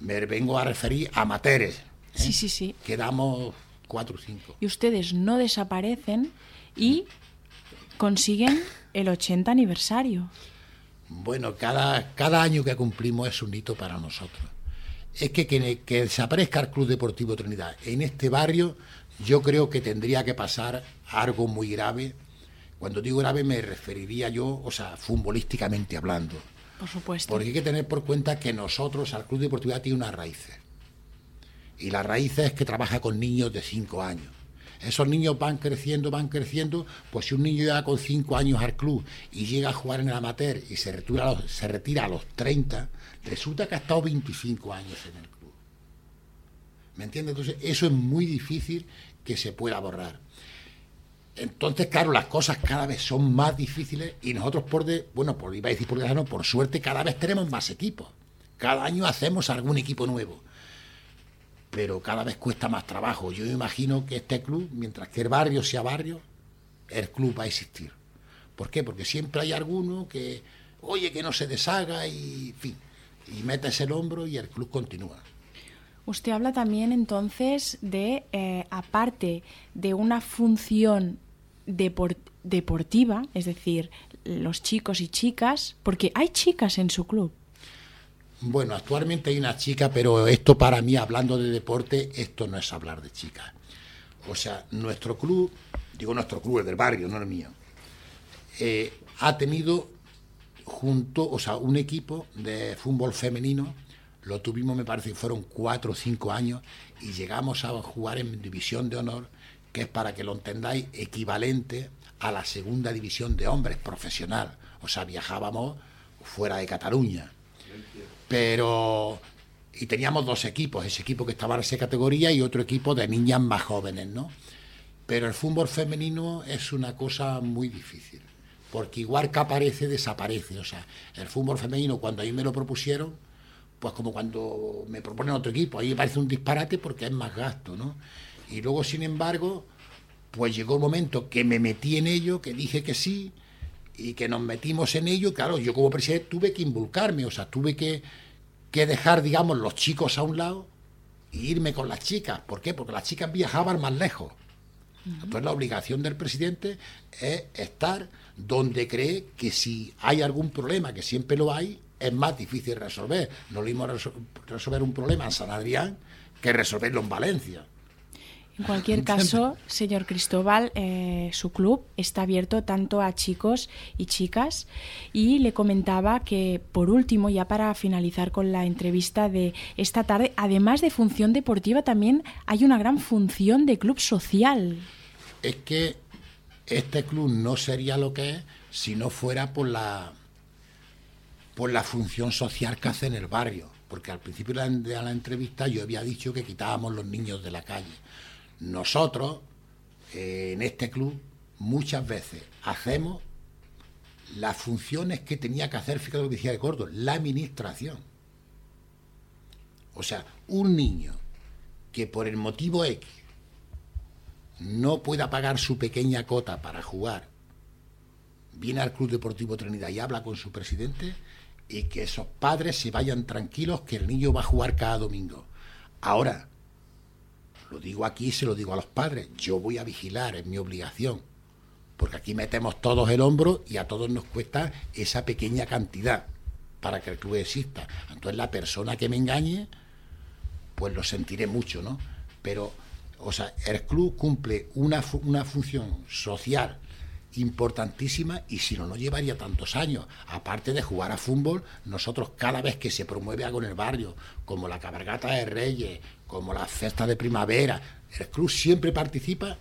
me vengo a referir a amateurs ¿eh? Sí, sí, sí. quedamos cuatro o cinco Y ustedes no desaparecen y consiguen el 80 aniversario. Bueno, cada, cada año que cumplimos es un hito para nosotros. Es que, que que desaparezca el Club Deportivo Trinidad en este barrio, yo creo que tendría que pasar algo muy grave. Cuando digo grave me referiría yo, o sea, futbolísticamente hablando. Porque hay que tener por cuenta que nosotros, al Club Deportivo tiene unas raíces. Y las raíces es que trabaja con niños de 5 años. Esos niños van creciendo, van creciendo, pues si un niño llega con 5 años al club y llega a jugar en el amateur y se retira, a los, se retira a los 30, resulta que ha estado 25 años en el club. ¿Me entiendes? Entonces, eso es muy difícil que se pueda borrar. Entonces, claro, las cosas cada vez son más difíciles y nosotros por de, bueno, por iba a decir por no, por suerte cada vez tenemos más equipos. Cada año hacemos algún equipo nuevo. Pero cada vez cuesta más trabajo. Yo imagino que este club, mientras que el barrio sea barrio, el club va a existir. ¿Por qué? Porque siempre hay alguno que, oye, que no se deshaga y, en fin, y metes el hombro y el club continúa. Usted habla también entonces de, eh, aparte de una función depor- deportiva, es decir, los chicos y chicas, porque hay chicas en su club. Bueno, actualmente hay una chica, pero esto para mí, hablando de deporte, esto no es hablar de chicas. O sea, nuestro club, digo nuestro club, el del barrio, no el mío, eh, ha tenido junto, o sea, un equipo de fútbol femenino, lo tuvimos, me parece fueron cuatro o cinco años, y llegamos a jugar en división de honor, que es para que lo entendáis equivalente a la segunda división de hombres profesional. O sea, viajábamos fuera de Cataluña. Pero y teníamos dos equipos, ese equipo que estaba en esa categoría y otro equipo de niñas más jóvenes, ¿no? Pero el fútbol femenino es una cosa muy difícil, porque igual que aparece, desaparece. O sea, el fútbol femenino, cuando a mí me lo propusieron, pues como cuando me proponen otro equipo, ahí me parece un disparate porque es más gasto, ¿no? Y luego, sin embargo, pues llegó un momento que me metí en ello, que dije que sí, y que nos metimos en ello, claro, yo como presidente tuve que involucrarme, o sea, tuve que, que dejar, digamos, los chicos a un lado e irme con las chicas. ¿Por qué? Porque las chicas viajaban más lejos. Entonces la obligación del presidente es estar donde cree que si hay algún problema, que siempre lo hay, es más difícil resolver. No lo mismo resolver un problema en San Adrián que resolverlo en Valencia. En cualquier caso, señor Cristóbal, eh, su club está abierto tanto a chicos y chicas y le comentaba que, por último, ya para finalizar con la entrevista de esta tarde, además de función deportiva, también hay una gran función de club social. Es que este club no sería lo que es si no fuera por la, por la función social que hace en el barrio. Porque al principio de la entrevista yo había dicho que quitábamos los niños de la calle nosotros, eh, en este club, muchas veces hacemos las funciones que tenía que hacer, fíjate lo que de Gordo, la administración. O sea, un niño que por el motivo X no pueda pagar su pequeña cota para jugar, viene al Club Deportivo Trinidad y habla con su presidente y que esos padres se vayan tranquilos que el niño va a jugar cada domingo. Ahora, lo digo aquí, se lo digo a los padres, yo voy a vigilar, es mi obligación, porque aquí metemos todos el hombro y a todos nos cuesta esa pequeña cantidad para que el club exista. Entonces la persona que me engañe, pues lo sentiré mucho, ¿no? Pero, o sea, el club cumple una, una función social importantísima y si no, no llevaría tantos años. Aparte de jugar a fútbol, nosotros cada vez que se promueve algo en el barrio, como la cabalgata de Reyes, como la cesta de primavera. El club siempre participa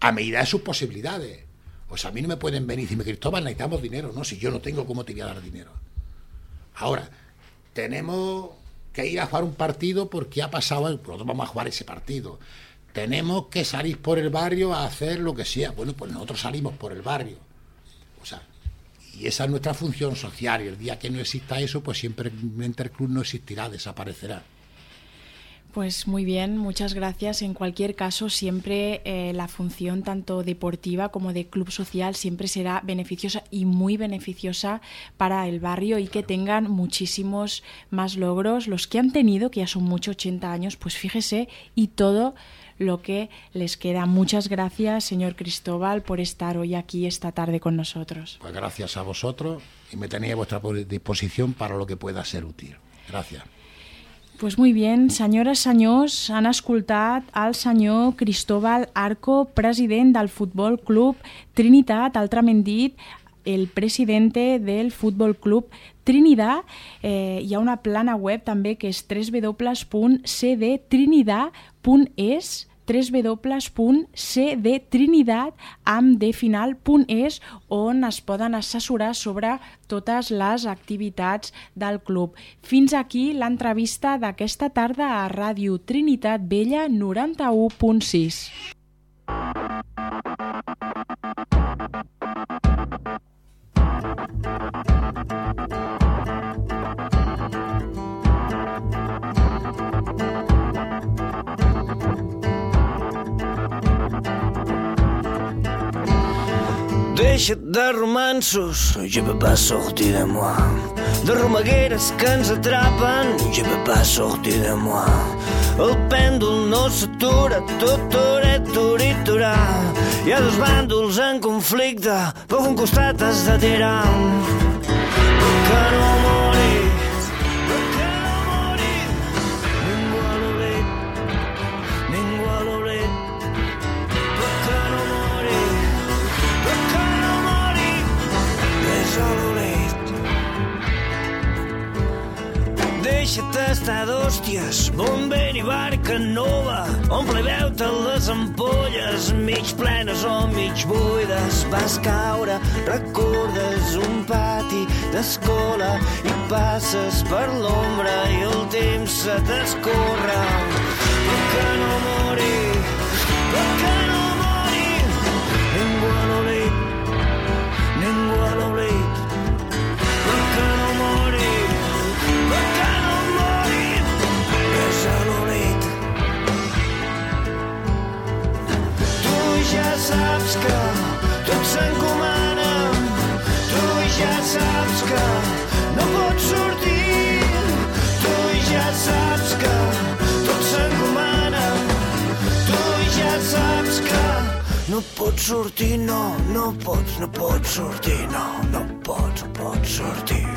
a medida de sus posibilidades. O sea, a mí no me pueden venir y decirme, Cristóbal, necesitamos dinero. No, si yo no tengo, ¿cómo te voy a dar dinero? Ahora, tenemos que ir a jugar un partido porque ha pasado, nosotros vamos a jugar ese partido. Tenemos que salir por el barrio a hacer lo que sea. Bueno, pues nosotros salimos por el barrio. O sea, y esa es nuestra función social. Y el día que no exista eso, pues siempre el club no existirá, desaparecerá. Pues muy bien, muchas gracias. En cualquier caso, siempre eh, la función tanto deportiva como de club social siempre será beneficiosa y muy beneficiosa para el barrio y que tengan muchísimos más logros. Los que han tenido, que ya son muchos, 80 años, pues fíjese y todo lo que les queda. Muchas gracias, señor Cristóbal, por estar hoy aquí esta tarde con nosotros. Pues gracias a vosotros y me tenéis a vuestra disposición para lo que pueda ser útil. Gracias. Pues muy bien, senyores, senyors, han escoltat el senyor Cristóbal Arco, president del Futbol Club Trinitat, altrament dit, el presidente del Futbol Club Trinidad. Eh, hi ha una plana web també que és www.cdtrinidad.es www.cdtrinidad.es on es poden assessorar sobre totes les activitats del club. Fins aquí l'entrevista d'aquesta tarda a Ràdio Trinitat Vella 91.6. Deixa't de romansos, je peux pas sortir de moi. De romagueres que ens atrapen, je peux pas sortir de moi. El pèndol no s'atura, tot turet, turiturà. Hi ha dos bàndols en conflicte, per un costat has de tirar. Que no deixa't està d'hòsties, bomber i barca nova, omple veu-te les ampolles, mig plenes o mig buides, vas caure, recordes un pati d'escola i passes per l'ombra i el temps se t'escorre. Què no morir? Tu ja no pots sortir. Tu ja. Tu ja no pots sortir, no, no pots, no pots sortir, no, no pots, no pots sortir.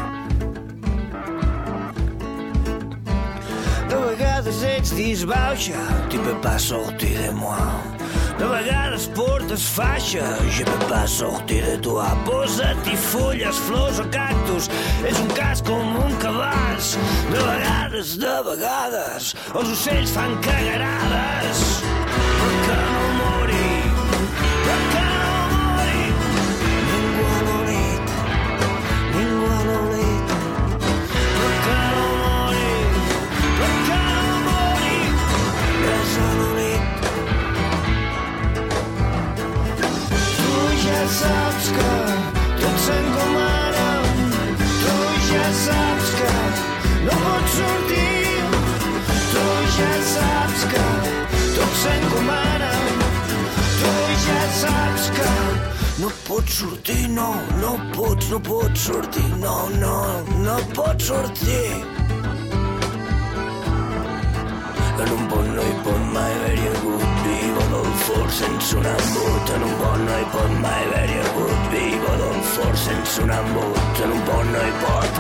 De vegades ets disbauxa, tu peux pas sortir de moi. De vegades portes faixa, je peux pas sortir de toi. Posa-t'hi fulles, flors o cactus, és un cas com un cabàs. De vegades, de vegades, els ocells fan cagarades. Per què no saps que tot s'encomana. Tu ja saps que no pots sortir. Tu ja saps que tot s'encomana. Tu ja saps que no pots sortir, no, no pots, no pots sortir, no, no, no pots sortir. En un pont no hi pot mai haver-hi hagut del fort sense un embut. En un pont no hi pot mai haver-hi hagut vivo del fort sense un embut. En un pont no hi pot.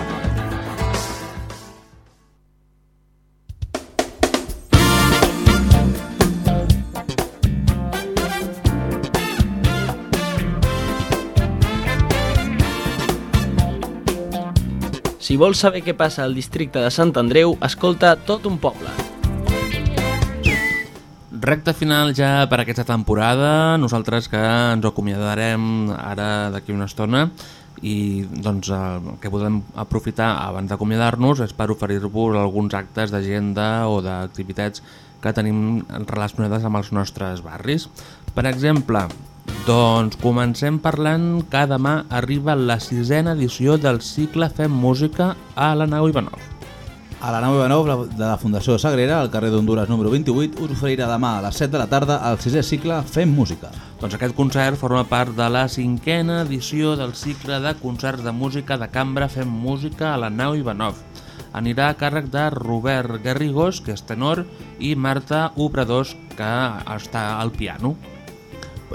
Si vols saber què passa al districte de Sant Andreu, escolta tot un poble. Recte final ja per aquesta temporada, nosaltres que ens acomiadarem ara d'aquí una estona i doncs el que podem aprofitar abans d'acomiadar-nos és per oferir-vos alguns actes d'agenda o d'activitats que tenim relacionades amb els nostres barris. Per exemple, doncs comencem parlant que demà arriba la sisena edició del cicle Fem Música a la nau Ivanov. A la nau la- de la Fundació Sagrera, al carrer d'Honduras número 28, us oferirà demà a les 7 de la tarda el sisè cicle Fem Música. Doncs aquest concert forma part de la cinquena edició del cicle de concerts de música de cambra Fem Música a la nau Ivanov. Anirà a càrrec de Robert Garrigós, que és tenor, i Marta Obradors, que està al piano.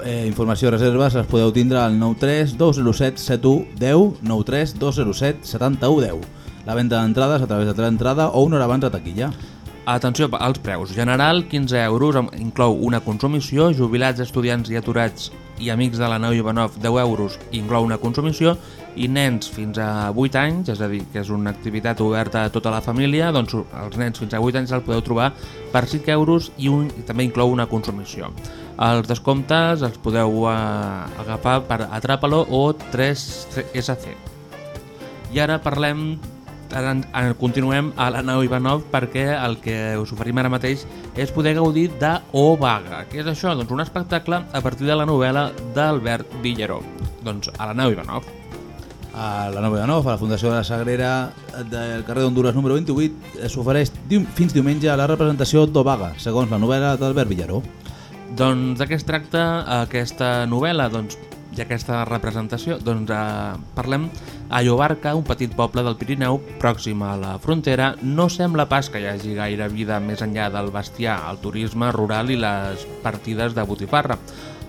Eh, informació i reserves les podeu tindre al 93 207 7110 93 207 7110. La venda d'entrades a través de teleentrada o una hora abans de taquilla. Atenció als preus. General, 15 euros, inclou una consumició, jubilats, estudiants i aturats i amics de la nau Ivanov, 10 euros, inclou una consumició, i nens fins a 8 anys, és a dir, que és una activitat oberta a tota la família, doncs els nens fins a 8 anys el podeu trobar per 5 euros i, un, i també inclou una consumició. Els descomptes els podeu eh, agafar per Atrapalo o 3SC. I ara parlem ara continuem a la nau Ivanov perquè el que us oferim ara mateix és poder gaudir de O Vaga. Què és això? Doncs un espectacle a partir de la novel·la d'Albert Villaró. Doncs a la nau Ivanov. A la Nova Ivanov, a la Fundació de la Sagrera del carrer d'Honduras número 28, eh, s'ofereix fins diumenge la representació d'Ovaga, segons la novel·la d'Albert Villaró. Doncs de què es tracta aquesta novel·la doncs, i aquesta representació? Doncs eh, parlem a Llobarca, un petit poble del Pirineu pròxim a la frontera. No sembla pas que hi hagi gaire vida més enllà del bestiar, el turisme rural i les partides de botifarra.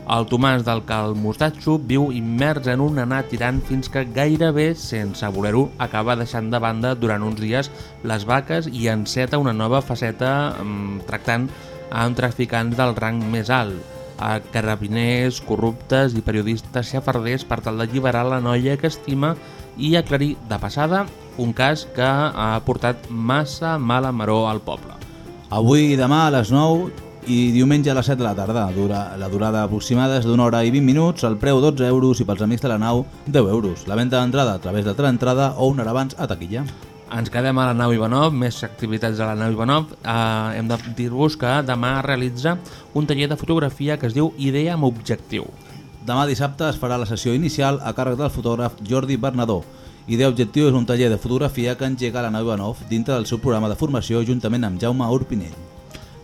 El Tomàs del Cal Mostatxo viu immers en un anar tirant fins que gairebé, sense voler-ho, acaba deixant de banda durant uns dies les vaques i enceta una nova faceta mm, tractant amb traficants del rang més alt, a carabiners, corruptes i periodistes xafarders per tal d'alliberar la noia que estima i aclarir de passada un cas que ha portat massa mala maró al poble. Avui i demà a les 9 i diumenge a les 7 de la tarda. Dura, la durada aproximada és d'una hora i 20 minuts, el preu 12 euros i pels amics de la nau 10 euros. La venda d'entrada a través de teleentrada o una hora abans a taquilla. Ens quedem a la nau Ivanov, més activitats a la nau Ivanov. Eh, hem de dir-vos que demà realitza un taller de fotografia que es diu Idea amb objectiu. Demà dissabte es farà la sessió inicial a càrrec del fotògraf Jordi Bernadó. Idea Objectiu és un taller de fotografia que engega la nau Ivanov dintre del seu programa de formació juntament amb Jaume Urpinell.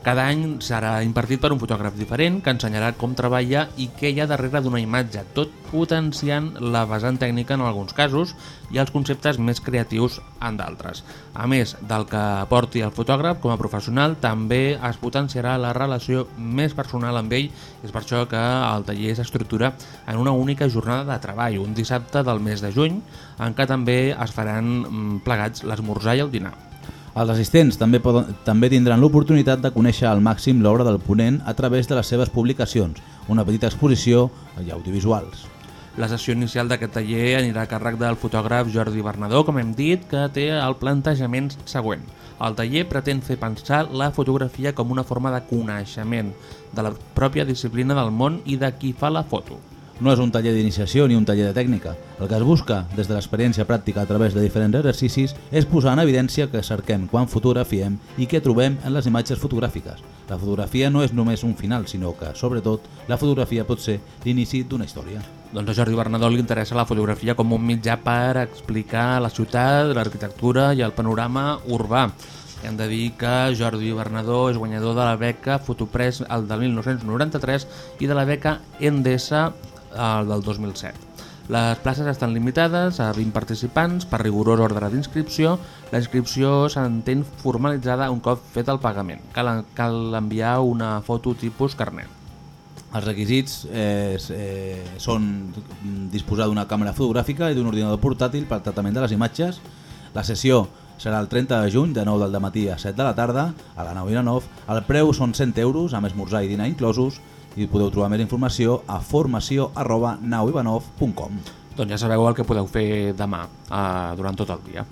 Cada any serà impartit per un fotògraf diferent que ensenyarà com treballa i què hi ha darrere d'una imatge, tot potenciant la vessant tècnica en alguns casos i els conceptes més creatius en d'altres. A més del que aporti el fotògraf com a professional, també es potenciarà la relació més personal amb ell és per això que el taller s'estructura en una única jornada de treball, un dissabte del mes de juny, en què també es faran mm, plegats l'esmorzar i el dinar. Els assistents també, poden, també tindran l'oportunitat de conèixer al màxim l'obra del ponent a través de les seves publicacions, una petita exposició i audiovisuals. La sessió inicial d'aquest taller anirà a càrrec del fotògraf Jordi Bernadó, com hem dit, que té el plantejament següent. El taller pretén fer pensar la fotografia com una forma de coneixement de la pròpia disciplina del món i de qui fa la foto. No és un taller d'iniciació ni un taller de tècnica. El que es busca, des de l'experiència pràctica a través de diferents exercicis, és posar en evidència que cerquem quan fotografiem i què trobem en les imatges fotogràfiques. La fotografia no és només un final, sinó que, sobretot, la fotografia pot ser l'inici d'una història. Doncs a Jordi Bernadó li interessa la fotografia com un mitjà per explicar la ciutat, l'arquitectura i el panorama urbà. Hem de dir que Jordi Bernadó és guanyador de la beca Fotopress el del 1993 i de la beca Endesa el del 2007. Les places estan limitades a 20 participants per rigorós ordre d'inscripció. La inscripció s'entén formalitzada un cop fet el pagament. Cal, cal enviar una foto tipus carnet. Els requisits eh, eh, són disposar d'una càmera fotogràfica i d'un ordinador portàtil per tractament de les imatges. La sessió serà el 30 de juny de 9 del matí a 7 de la tarda a la 9 i la 9. El preu són 100 euros, amb esmorzar i dinar inclosos, i podeu trobar més informació a formació arroba nauivanov.com Doncs ja sabeu el que podeu fer demà, eh, durant tot el dia.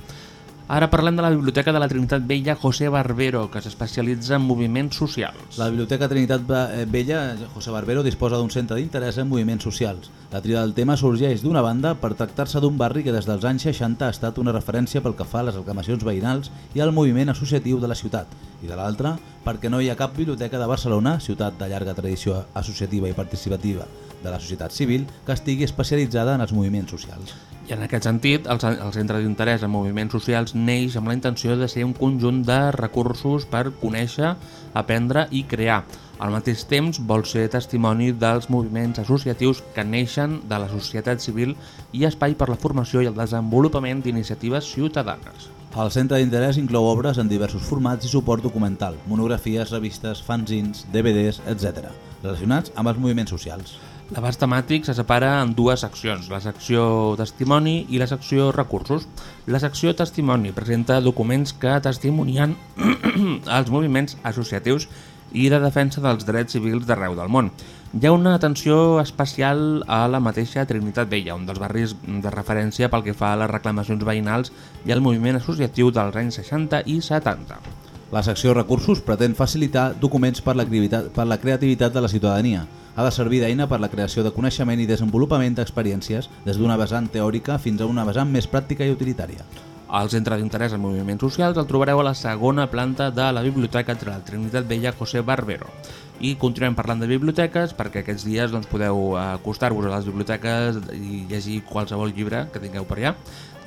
Ara parlem de la Biblioteca de la Trinitat Vella José Barbero, que s'especialitza en moviments socials. La Biblioteca Trinitat eh, Vella José Barbero disposa d'un centre d'interès en moviments socials. La tria del tema sorgeix d'una banda per tractar-se d'un barri que des dels anys 60 ha estat una referència pel que fa a les reclamacions veïnals i al moviment associatiu de la ciutat, i de l'altra perquè no hi ha cap biblioteca de Barcelona, ciutat de llarga tradició associativa i participativa de la societat civil, que estigui especialitzada en els moviments socials. I en aquest sentit, el, el Centre d'Interès en Moviments Socials neix amb la intenció de ser un conjunt de recursos per conèixer, aprendre i crear. Al mateix temps, vol ser testimoni dels moviments associatius que neixen de la societat civil i espai per la formació i el desenvolupament d'iniciatives ciutadanes. El centre d'interès inclou obres en diversos formats i suport documental, monografies, revistes, fanzins, DVDs, etc., relacionats amb els moviments socials. L'abast temàtic se separa en dues seccions, la secció testimoni i la secció recursos. La secció testimoni presenta documents que testimonien els moviments associatius i de defensa dels drets civils d'arreu del món. Hi ha una atenció especial a la mateixa Trinitat Vella, un dels barris de referència pel que fa a les reclamacions veïnals i al moviment associatiu dels anys 60 i 70. La secció recursos pretén facilitar documents per la, per la creativitat de la ciutadania, ha de servir d'eina per la creació de coneixement i desenvolupament d'experiències des d'una vessant teòrica fins a una vessant més pràctica i utilitària. Al Centre d'Interès en Moviments Socials el trobareu a la segona planta de la Biblioteca de la Trinitat Vella José Barbero. I continuem parlant de biblioteques perquè aquests dies doncs, podeu acostar-vos a les biblioteques i llegir qualsevol llibre que tingueu per allà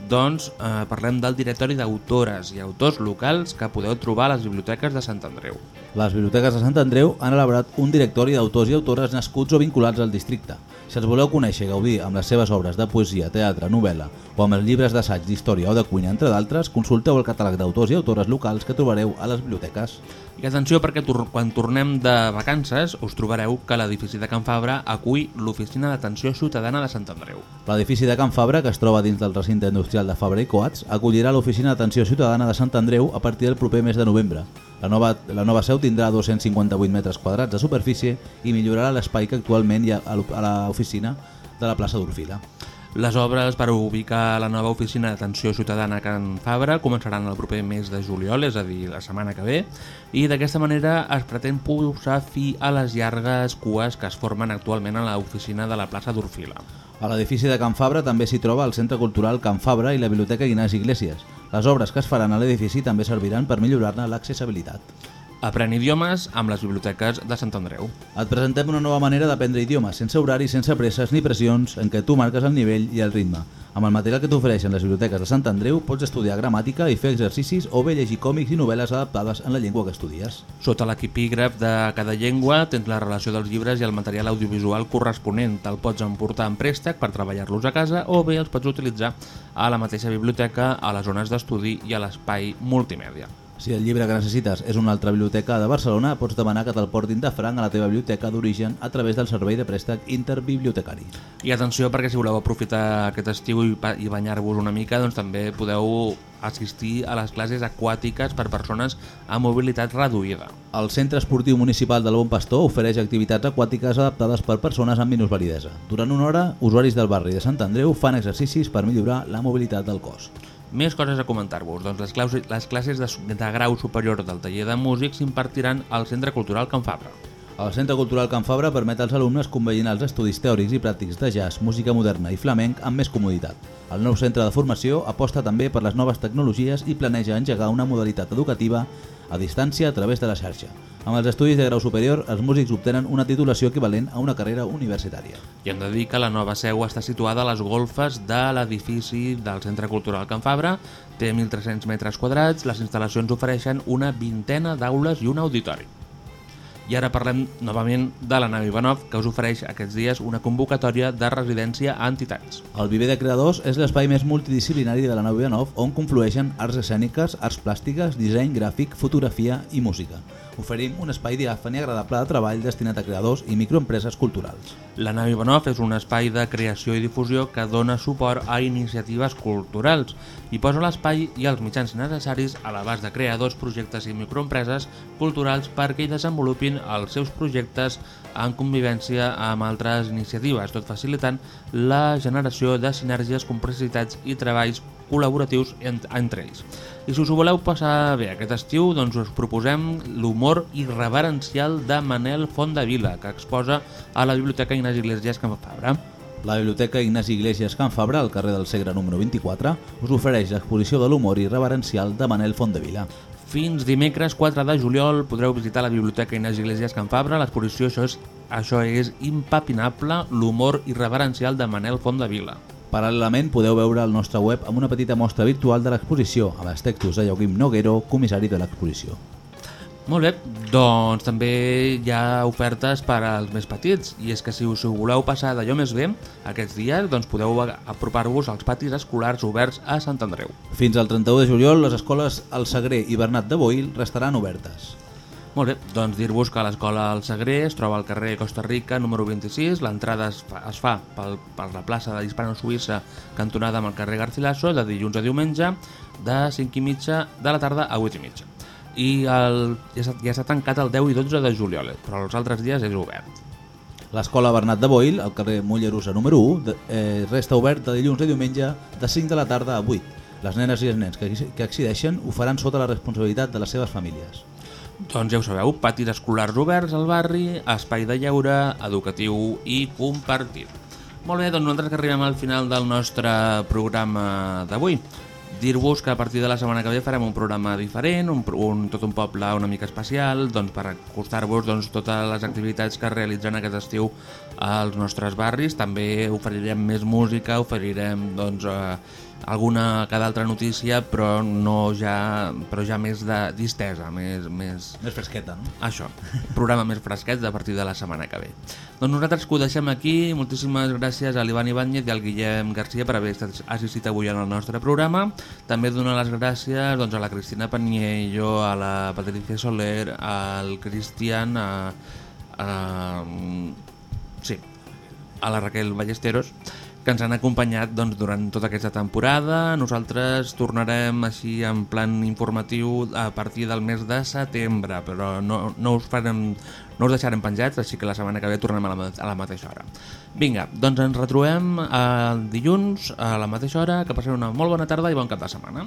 doncs eh, parlem del directori d'autores i autors locals que podeu trobar a les biblioteques de Sant Andreu. Les biblioteques de Sant Andreu han elaborat un directori d'autors i autores nascuts o vinculats al districte. Si els voleu conèixer i gaudir amb les seves obres de poesia, teatre, novel·la o amb els llibres d'assaig, d'història o de cuina, entre d'altres, consulteu el catàleg d'autors i autores locals que trobareu a les biblioteques. I atenció perquè quan tornem de vacances us trobareu que l'edifici de Can Fabra acull l'Oficina d'Atenció Ciutadana de Sant Andreu. L'edifici de Can Fabra, que es troba dins del recinte industrial de Fabra i Coats, acollirà l'Oficina d'Atenció Ciutadana de Sant Andreu a partir del proper mes de novembre. La nova, la nova seu tindrà 258 metres quadrats de superfície i millorarà l'espai que actualment hi ha a l'oficina de la plaça d'Orfila. Les obres per ubicar la nova oficina d'atenció ciutadana a Can Fabra començaran el proper mes de juliol, és a dir, la setmana que ve, i d'aquesta manera es pretén posar fi a les llargues cues que es formen actualment a l'oficina de la plaça d'Orfila. A l'edifici de Can Fabra també s'hi troba el Centre Cultural Can Fabra i la Biblioteca Ignasi Iglesias. Les obres que es faran a l'edifici també serviran per millorar-ne l'accessibilitat. Aprèn idiomes amb les biblioteques de Sant Andreu. Et presentem una nova manera d'aprendre idiomes, sense horari, sense presses ni pressions, en què tu marques el nivell i el ritme. Amb el material que t'ofereixen les biblioteques de Sant Andreu pots estudiar gramàtica i fer exercicis o bé llegir còmics i novel·les adaptades en la llengua que estudies. Sota l'equipígraf de cada llengua tens la relació dels llibres i el material audiovisual corresponent. Te'l pots emportar en préstec per treballar-los a casa o bé els pots utilitzar a la mateixa biblioteca, a les zones d'estudi i a l'espai multimèdia. Si el llibre que necessites és una altra biblioteca de Barcelona, pots demanar que te'l portin de franc a la teva biblioteca d'origen a través del servei de préstec interbibliotecari. I atenció perquè si voleu aprofitar aquest estiu i, i banyar-vos una mica, doncs també podeu assistir a les classes aquàtiques per persones amb mobilitat reduïda. El Centre Esportiu Municipal del Bon Pastor ofereix activitats aquàtiques adaptades per persones amb minusvalidesa. Durant una hora, usuaris del barri de Sant Andreu fan exercicis per millorar la mobilitat del cos. Més coses a comentar-vos. Doncs les, les classes de, de grau superior del taller de músics s'impartiran al Centre Cultural Can Fabra. El Centre Cultural Can Fabra permet als alumnes conveginar els estudis teòrics i pràctics de jazz, música moderna i flamenc amb més comoditat. El nou centre de formació aposta també per les noves tecnologies i planeja engegar una modalitat educativa a distància a través de la xarxa. Amb els estudis de grau superior, els músics obtenen una titulació equivalent a una carrera universitària. I hem de dir que la nova seu està situada a les golfes de l'edifici del Centre Cultural Can Fabra. Té 1.300 metres quadrats, les instal·lacions ofereixen una vintena d'aules i un auditori. I ara parlem novament de la nau Ivanov, que us ofereix aquests dies una convocatòria de residència a entitats. El Viver de Creadors és l'espai més multidisciplinari de la nau Ivanov on conflueixen arts escèniques, arts plàstiques, disseny gràfic, fotografia i música. Oferim un espai diàfan i agradable de treball destinat a creadors i microempreses culturals. La nau Ivanov és un espai de creació i difusió que dona suport a iniciatives culturals i posa l'espai i els mitjans necessaris a l'abast de creadors, projectes i microempreses culturals perquè hi desenvolupin els seus projectes en convivència amb altres iniciatives, tot facilitant la generació de sinergies, complexitats i treballs col·laboratius ent entre ells. I si us ho voleu passar bé aquest estiu, doncs us proposem l'humor irreverencial de Manel Fondavila, que exposa a la Biblioteca Ignasi Iglesias Can Fabra. La Biblioteca Ignasi Iglesias Can Fabra, al carrer del Segre número 24, us ofereix l'exposició de l'humor irreverencial de Manel Fondevila. Fins dimecres 4 de juliol podreu visitar la Biblioteca Ignasi Iglesias Can Fabra. L'exposició això és, això és impapinable, l'humor irreverencial de Manel Fondavila. Paral·lelament podeu veure el nostre web amb una petita mostra virtual de l'exposició, amb els textos de Joaquim Noguero, comissari de l'exposició. Molt bé, doncs també hi ha ofertes per als més petits i és que si us ho voleu passar d'allò més bé aquests dies doncs podeu apropar-vos als patis escolars oberts a Sant Andreu. Fins al 31 de juliol, les escoles El Sagrer i Bernat de Boil restaran obertes. Molt bé, doncs dir-vos que l'escola al Sagrer es troba al carrer Costa Rica número 26, l'entrada es fa, es fa pel, per la plaça de l'Hispano-Suïssa cantonada amb el carrer Garcilaso de dilluns a diumenge de 5 i mitja de la tarda a 8 i mitja. I el, ja ja està tancat el 10 i 12 de juliol, però els altres dies és obert. L'escola Bernat de Boil, al carrer Mollerussa número 1, de- eh, resta oberta dilluns a diumenge de 5 de la tarda a 8. Les nenes i els nens que, que accedeixen ho faran sota la responsabilitat de les seves famílies. Doncs ja ho sabeu, patis escolars oberts al barri, espai de lleure, educatiu i compartit. Molt bé, doncs nosaltres que arribem al final del nostre programa d'avui. Dir-vos que a partir de la setmana que ve farem un programa diferent, un, un, tot un poble una mica especial, doncs per acostar-vos doncs, totes les activitats que realitzen aquest estiu als nostres barris. També oferirem més música, oferirem doncs, eh, alguna cada altra notícia, però no ja, però ja més de distesa, més, més, Més fresqueta, no? això, programa més fresquet a partir de la setmana que ve. Doncs nosaltres que ho deixem aquí. Moltíssimes gràcies a l'Ivan Ibáñez i al Guillem Garcia per haver estat assistit avui en el nostre programa. També donar les gràcies doncs, a la Cristina Paniello, a la Patricia Soler, al Cristian, a, a, sí, a la Raquel Ballesteros que ens han acompanyat doncs, durant tota aquesta temporada. Nosaltres tornarem així en plan informatiu a partir del mes de setembre, però no, no, us, farem, no us deixarem penjats, així que la setmana que ve tornem a la, a la mateixa hora. Vinga, doncs ens retrobem el dilluns a la mateixa hora, que passeu una molt bona tarda i bon cap de setmana.